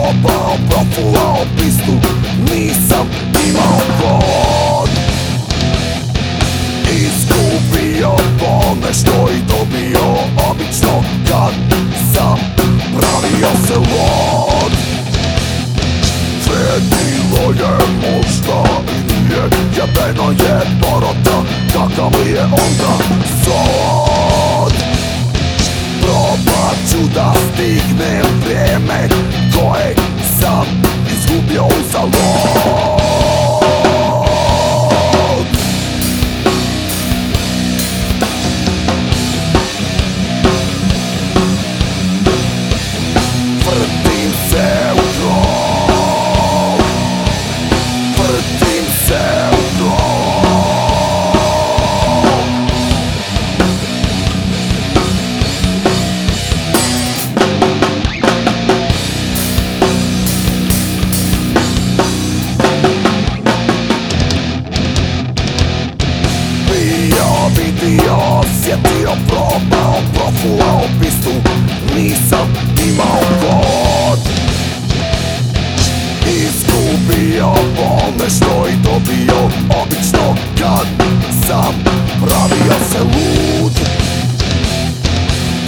probao, profulao pistu Nisam imao kod Izgubio ponešto i dobio obično kad sam pravio se lod Sredilo je možda i nije Jebeno je porota Kakav li je onda sad Probat ću da stignem vrijeme for osjetio, probao, profulao pistu Nisam imao kod Izgubio ponešto i dobio obično kad sam pravio se lud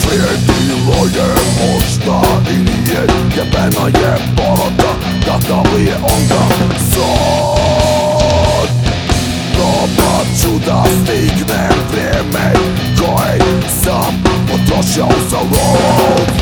Slijedilo je možda i nije Jebena je porota Kakav li je onda sad Probat ću da stignem Just the world